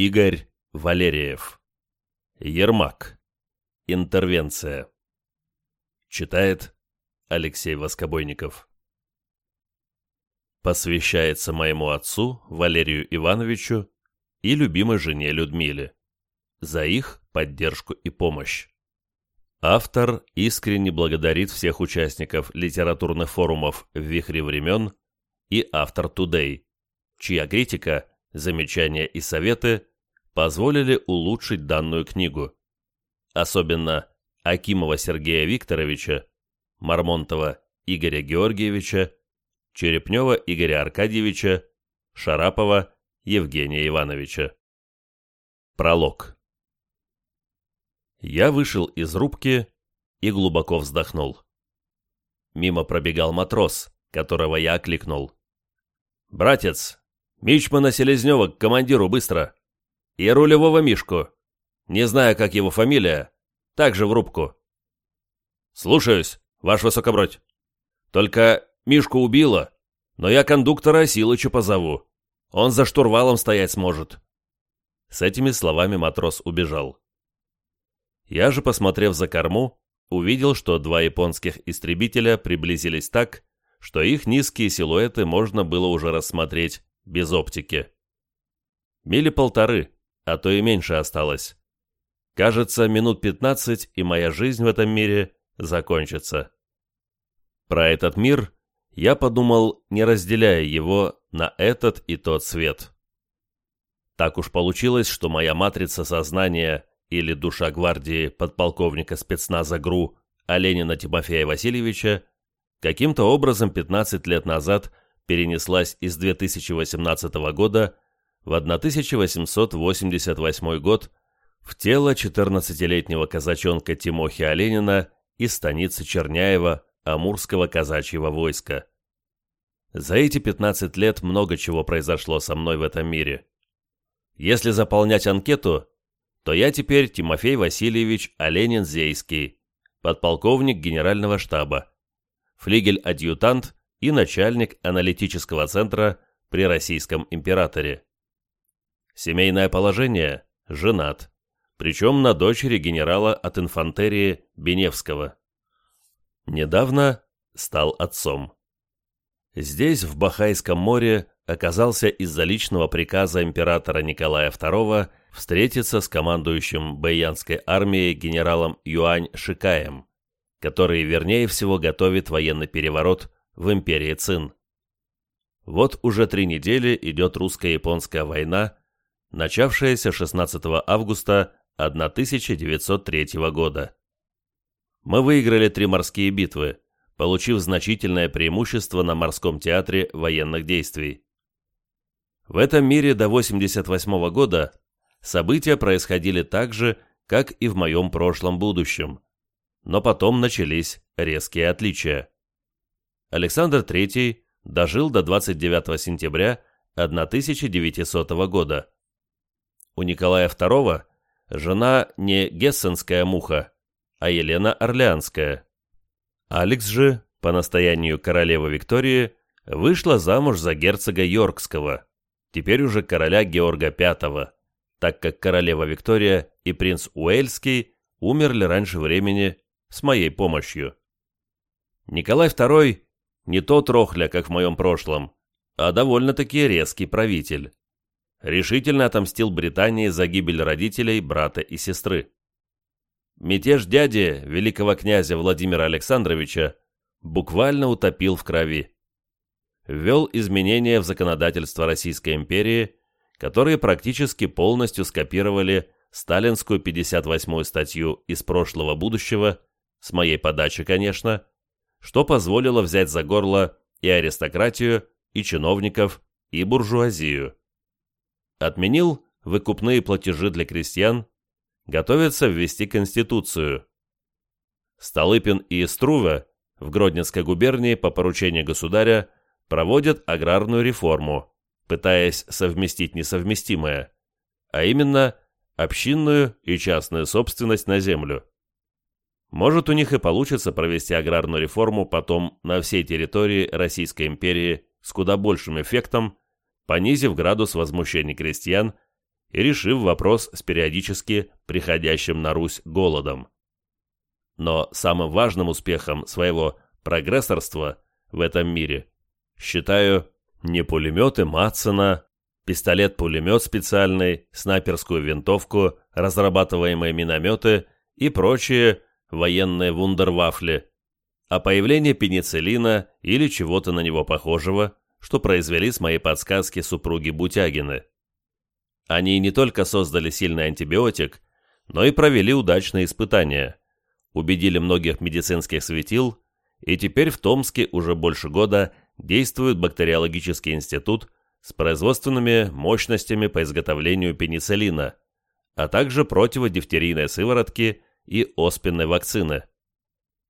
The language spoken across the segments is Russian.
Игорь Валериев. Ермак. Интервенция. Читает Алексей Воскобойников. Посвящается моему отцу Валерию Ивановичу и любимой жене Людмиле за их поддержку и помощь. Автор искренне благодарит всех участников литературных форумов в «Вихре времен» и автор «Today», чья критика, замечания и советы позволили улучшить данную книгу. Особенно Акимова Сергея Викторовича, Мармонтова Игоря Георгиевича, Черепнева Игоря Аркадьевича, Шарапова Евгения Ивановича. Пролог. Я вышел из рубки и глубоко вздохнул. Мимо пробегал матрос, которого я окликнул. «Братец, Мичмана Селезнева к командиру быстро! И рулевого Мишку! Не знаю, как его фамилия, также в рубку!» «Слушаюсь, ваш высокобродь! Только Мишку убило, но я кондуктора Силыча позову. Он за штурвалом стоять сможет!» С этими словами матрос убежал. Я же, посмотрев за корму, увидел, что два японских истребителя приблизились так, что их низкие силуэты можно было уже рассмотреть без оптики. Мили полторы, а то и меньше осталось. Кажется, минут пятнадцать, и моя жизнь в этом мире закончится. Про этот мир я подумал, не разделяя его на этот и тот свет. Так уж получилось, что моя матрица сознания или душа гвардии подполковника спецназа ГРУ Оленина Тимофея Васильевича каким-то образом 15 лет назад перенеслась из 2018 года в 1888 год в тело 14-летнего казачонка Тимохи Оленина из станицы Черняева Амурского казачьего войска. За эти 15 лет много чего произошло со мной в этом мире. Если заполнять анкету, то я теперь Тимофей Васильевич Оленин-Зейский, подполковник генерального штаба, флигель-адъютант и начальник аналитического центра при российском императоре. Семейное положение – женат, причем на дочери генерала от инфантерии Беневского. Недавно стал отцом. Здесь, в Бахайском море, оказался из-за личного приказа императора Николая II встретиться с командующим Бэйянской армией генералом Юань Шикаем, который, вернее всего, готовит военный переворот в империи Цин. Вот уже три недели идет русско-японская война, начавшаяся 16 августа 1903 года. Мы выиграли три морские битвы, получив значительное преимущество на морском театре военных действий. В этом мире до 1988 года события происходили так же, как и в моем прошлом будущем. Но потом начались резкие отличия. Александр III дожил до 29 сентября 1900 года. У Николая II жена не гессенская муха, а Елена Орлеанская. Алекс же, по настоянию королевы Виктории, вышла замуж за герцога Йоркского, теперь уже короля Георга V, так как королева Виктория и принц Уэльский умерли раньше времени с моей помощью. Николай II не тот рохля, как в моем прошлом, а довольно-таки резкий правитель. Решительно отомстил Британии за гибель родителей, брата и сестры. Мятеж дяди, великого князя Владимира Александровича, буквально утопил в крови. Ввел изменения в законодательство Российской империи которые практически полностью скопировали сталинскую 58-ю статью из прошлого будущего, с моей подачи, конечно, что позволило взять за горло и аристократию, и чиновников, и буржуазию. Отменил выкупные платежи для крестьян, готовится ввести Конституцию. Столыпин и Струва в Гродненской губернии по поручению государя проводят аграрную реформу, пытаясь совместить несовместимое, а именно общинную и частную собственность на землю. Может, у них и получится провести аграрную реформу потом на всей территории Российской империи с куда большим эффектом, понизив градус возмущений крестьян и решив вопрос с периодически приходящим на Русь голодом. Но самым важным успехом своего прогрессорства в этом мире считаю не пулеметы Матсона, пистолет-пулемет специальный, снайперскую винтовку, разрабатываемые минометы и прочие военные вундервафли, а появление пенициллина или чего-то на него похожего, что произвели с моей подсказки супруги Бутягины. Они не только создали сильный антибиотик, но и провели удачные испытания, убедили многих медицинских светил, и теперь в Томске уже больше года действует бактериологический институт с производственными мощностями по изготовлению пенициллина, а также противодифтерийной сыворотки и оспенной вакцины.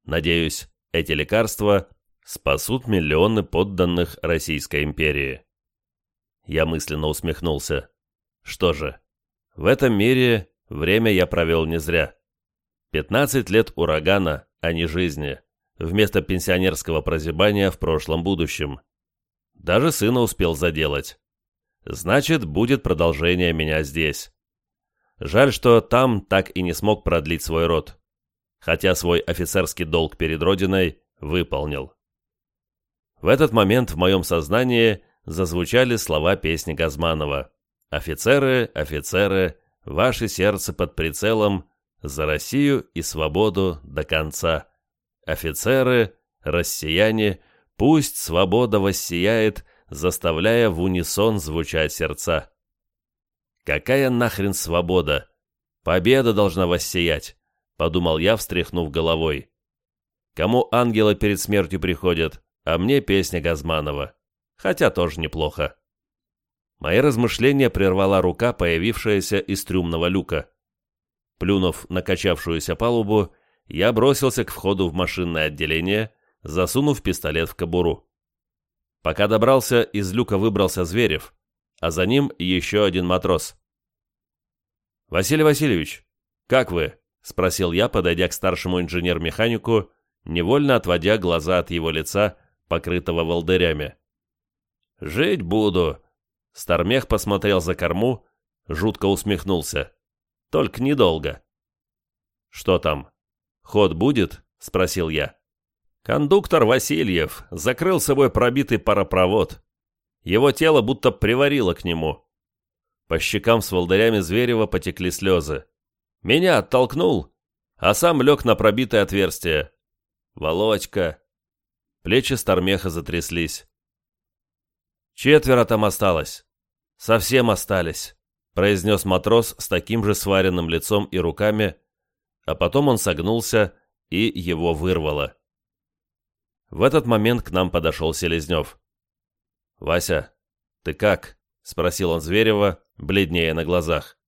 Надеюсь, эти лекарства спасут миллионы подданных Российской империи. Я мысленно усмехнулся. Что же, в этом мире время я провел не зря. 15 лет урагана, а не жизни, вместо пенсионерского прозябания в прошлом будущем. Даже сына успел заделать. Значит, будет продолжение меня здесь. Жаль, что там так и не смог продлить свой род. Хотя свой офицерский долг перед Родиной выполнил. В этот момент в моем сознании зазвучали слова песни Газманова. «Офицеры, офицеры, ваше сердце под прицелом, за Россию и свободу до конца. Офицеры, россияне, пусть свобода воссияет, заставляя в унисон звучать сердца». «Какая нахрен свобода? Победа должна воссиять», — подумал я, встряхнув головой. «Кому ангелы перед смертью приходят, а мне песня Газманова. Хотя тоже неплохо. Мои размышления прервала рука, появившаяся из трюмного люка. Плюнув на качавшуюся палубу, я бросился к входу в машинное отделение, засунув пистолет в кобуру. Пока добрался, из люка выбрался Зверев, а за ним еще один матрос. «Василий Васильевич, как вы?» — спросил я, подойдя к старшему инженер-механику, невольно отводя глаза от его лица, покрытого волдырями. «Жить буду!» Стармех посмотрел за корму, жутко усмехнулся. «Только недолго». «Что там? Ход будет?» — спросил я. Кондуктор Васильев закрыл собой пробитый паропровод. Его тело будто приварило к нему. По щекам с волдырями Зверева потекли слезы. Меня оттолкнул, а сам лег на пробитое отверстие. «Володька, Плечи Стармеха затряслись. «Четверо там осталось. Совсем остались», — произнес матрос с таким же сваренным лицом и руками, а потом он согнулся, и его вырвало. В этот момент к нам подошел Селезнев. «Вася, ты как?» — спросил он Зверева, бледнее на глазах.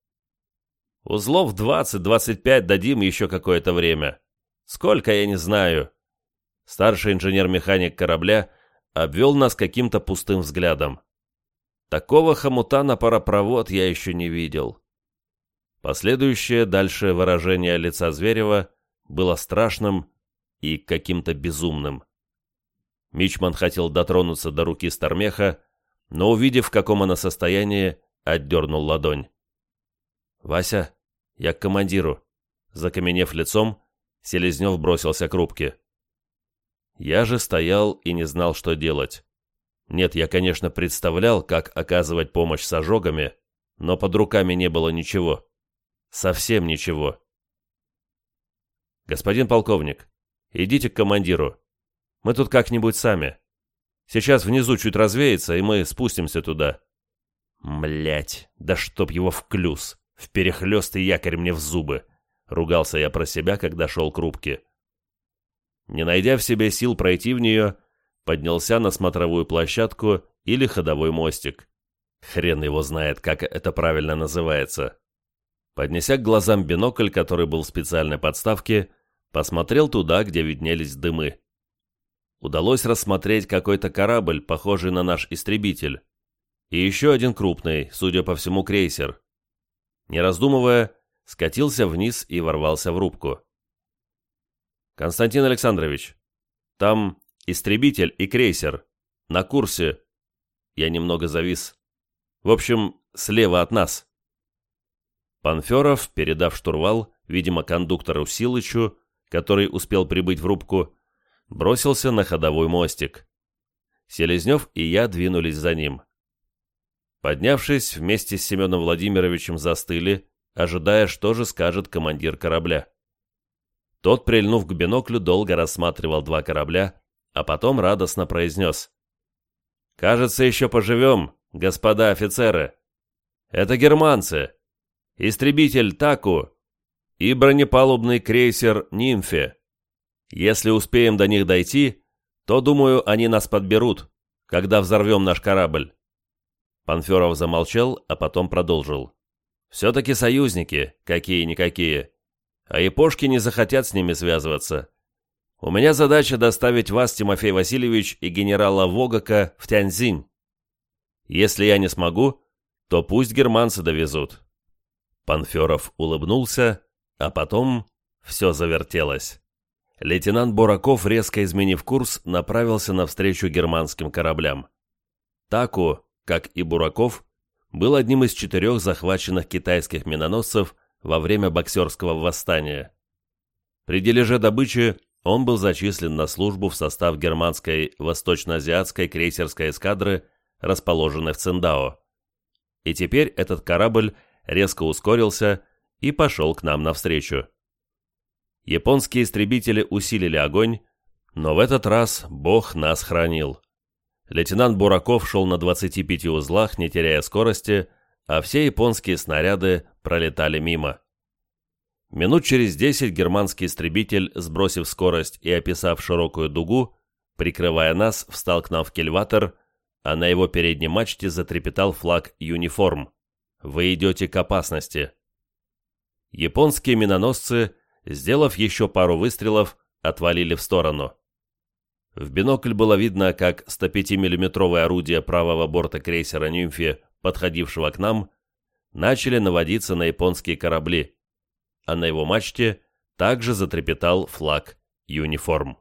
«Узлов двадцать-двадцать пять дадим еще какое-то время. Сколько, я не знаю старший инженер-механик корабля, обвел нас каким-то пустым взглядом. Такого хомута на паропровод я еще не видел. Последующее дальше выражение лица Зверева было страшным и каким-то безумным. Мичман хотел дотронуться до руки Стармеха, но, увидев, в каком она состоянии, отдернул ладонь. «Вася, я к командиру». Закаменев лицом, Селезнев бросился к рубке. Я же стоял и не знал, что делать. Нет, я, конечно, представлял, как оказывать помощь с ожогами, но под руками не было ничего. Совсем ничего. «Господин полковник, идите к командиру. Мы тут как-нибудь сами. Сейчас внизу чуть развеется, и мы спустимся туда». Млять, да чтоб его в клюз, в перехлёст и якорь мне в зубы. Ругался я про себя, когда шел к рубке. Не найдя в себе сил пройти в нее, поднялся на смотровую площадку или ходовой мостик. Хрен его знает, как это правильно называется. Поднеся к глазам бинокль, который был в специальной подставке, посмотрел туда, где виднелись дымы. Удалось рассмотреть какой-то корабль, похожий на наш истребитель. И еще один крупный, судя по всему, крейсер. Не раздумывая, скатился вниз и ворвался в рубку. «Константин Александрович, там истребитель и крейсер. На курсе...» Я немного завис. «В общем, слева от нас». Панферов, передав штурвал, видимо, кондуктору Силычу, который успел прибыть в рубку, бросился на ходовой мостик. Селезнев и я двинулись за ним. Поднявшись, вместе с Семеном Владимировичем застыли, ожидая, что же скажет командир корабля. Тот, прильнув к биноклю, долго рассматривал два корабля, а потом радостно произнес. «Кажется, еще поживем, господа офицеры. Это германцы. Истребитель Таку и бронепалубный крейсер «Нимфе». Если успеем до них дойти, то, думаю, они нас подберут, когда взорвем наш корабль». Панферов замолчал, а потом продолжил. «Все-таки союзники, какие-никакие. А япошки не захотят с ними связываться. У меня задача доставить вас, Тимофей Васильевич, и генерала Вогака в Тяньцзинь. Если я не смогу, то пусть германцы довезут». Панферов улыбнулся, а потом все завертелось. Лейтенант Бураков, резко изменив курс, направился навстречу германским кораблям. Таку, как и Бураков, был одним из четырех захваченных китайских миноносцев во время боксерского восстания. При дележе добычи он был зачислен на службу в состав германской восточно-азиатской крейсерской эскадры, расположенной в Циндао. И теперь этот корабль резко ускорился и пошел к нам навстречу. Японские истребители усилили огонь, но в этот раз Бог нас хранил. Лейтенант Бураков шел на 25 узлах, не теряя скорости, а все японские снаряды пролетали мимо. Минут через десять германский истребитель, сбросив скорость и описав широкую дугу, прикрывая нас, встал к нам в кельватор, а на его передней мачте затрепетал флаг «Юниформ». Вы идете к опасности. Японские миноносцы, сделав еще пару выстрелов, отвалили в сторону. В бинокль было видно, как 105 миллиметровые орудия правого борта крейсера «Нимфи», подходившего к нам, начали наводиться на японские корабли, а на его мачте также затрепетал флаг «Юниформ».